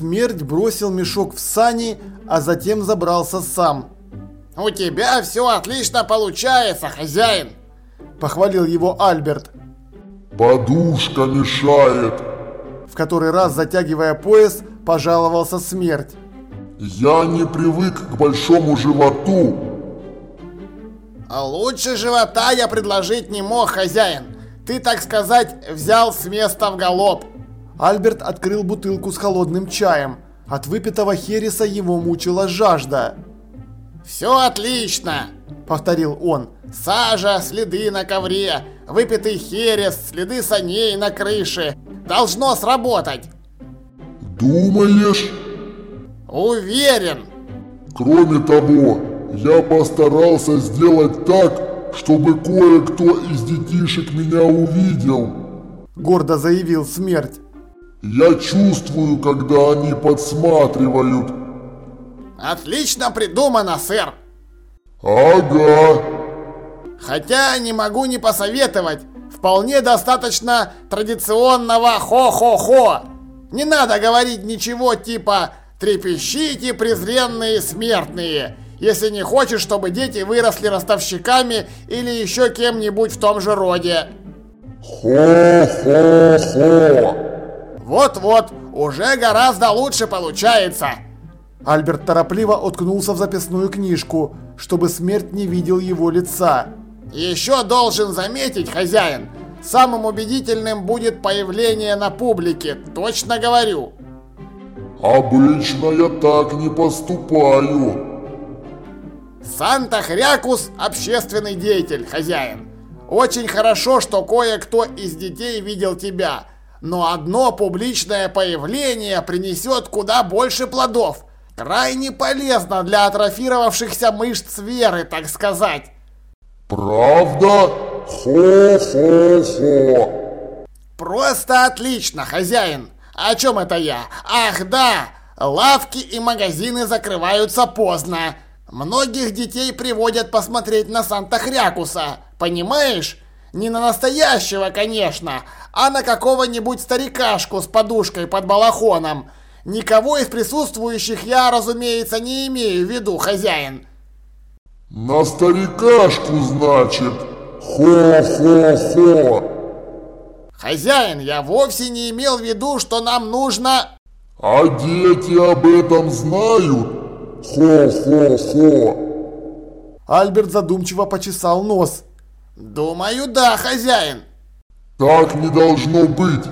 Смерть бросил мешок в сани, а затем забрался сам. «У тебя все отлично получается, хозяин!» – похвалил его Альберт. «Подушка мешает!» В который раз, затягивая пояс, пожаловался Смерть. «Я не привык к большому животу!» «А «Лучше живота я предложить не мог, хозяин! Ты, так сказать, взял с места в галоп!» Альберт открыл бутылку с холодным чаем. От выпитого хереса его мучила жажда. «Все отлично!» – повторил он. «Сажа, следы на ковре, выпитый херес, следы саней на крыше. Должно сработать!» «Думаешь?» «Уверен!» «Кроме того, я постарался сделать так, чтобы кое-кто из детишек меня увидел!» Гордо заявил смерть. Я чувствую, когда они подсматривают. Отлично придумано, сэр. Ага. Хотя не могу не посоветовать. Вполне достаточно традиционного хо-хо-хо. Не надо говорить ничего типа «трепещите, презренные смертные», если не хочешь, чтобы дети выросли ростовщиками или еще кем-нибудь в том же роде. Хо-хо-хо. Вот-вот, уже гораздо лучше получается. Альберт торопливо уткнулся в записную книжку, чтобы смерть не видел его лица. Еще должен заметить, хозяин, самым убедительным будет появление на публике, точно говорю. Обычно я так не поступаю. Санта-Хрякус – общественный деятель, хозяин. Очень хорошо, что кое-кто из детей видел тебя – но одно публичное появление принесет куда больше плодов. Крайне полезно для атрофировавшихся мышц веры, так сказать. Правда? Хо-хо-хо. Просто отлично, хозяин. О чем это я? Ах, да! Лавки и магазины закрываются поздно. Многих детей приводят посмотреть на Санта-Хрякуса. Понимаешь? Не на настоящего, конечно, а на какого-нибудь старикашку с подушкой под балахоном. Никого из присутствующих я, разумеется, не имею в виду, хозяин. На старикашку, значит? Хо-хо-хо. Хозяин, я вовсе не имел в виду, что нам нужно... А дети об этом знают? Хо-хо-хо. Альберт задумчиво почесал нос. Думаю, да, хозяин. Так не должно быть.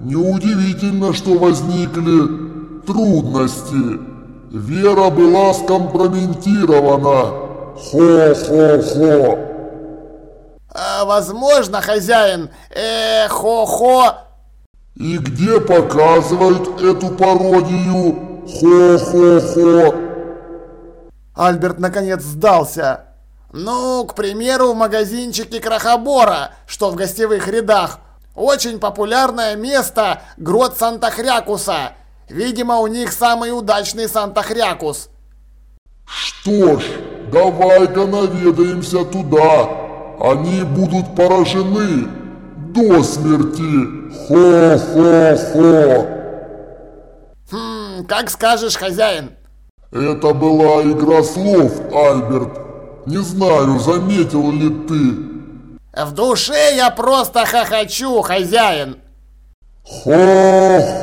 Неудивительно, что возникли трудности. Вера была скомпрометирована. Хо-хо-хо. А, возможно, хозяин, э, хо-хо. И где показывают эту пародию? Хо-хо-хо. Альберт наконец сдался. Ну, к примеру, в магазинчике Крахобора, что в гостевых рядах. Очень популярное место – грот Санта-Хрякуса. Видимо, у них самый удачный Санта-Хрякус. Что ж, давай-ка наведаемся туда. Они будут поражены до смерти. Хо-хо-хо. Хм, как скажешь, хозяин. Это была игра слов, Альберт. Не знаю, заметил ли ты. В душе я просто хохочу, хозяин. Хо-хо-хо.